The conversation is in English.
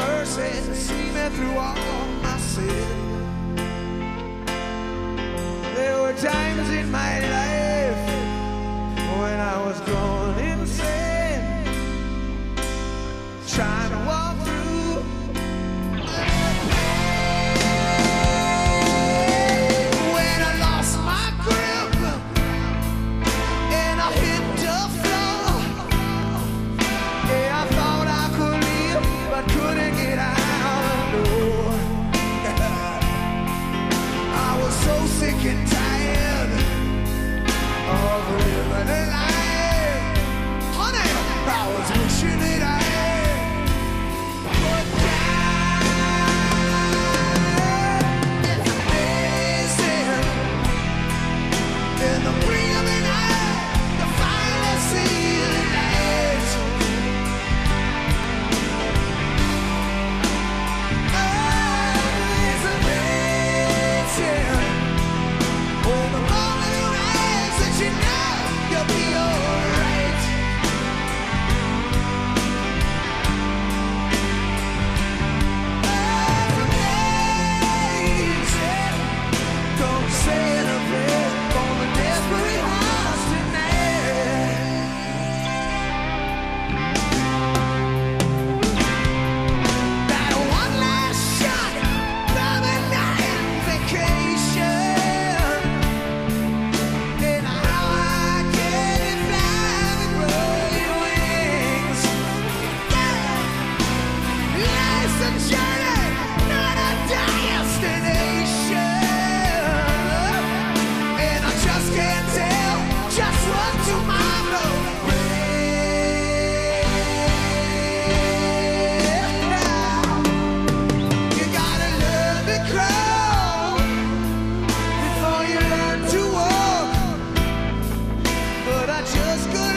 mercy see me through all my sin. There were times in my life. I just could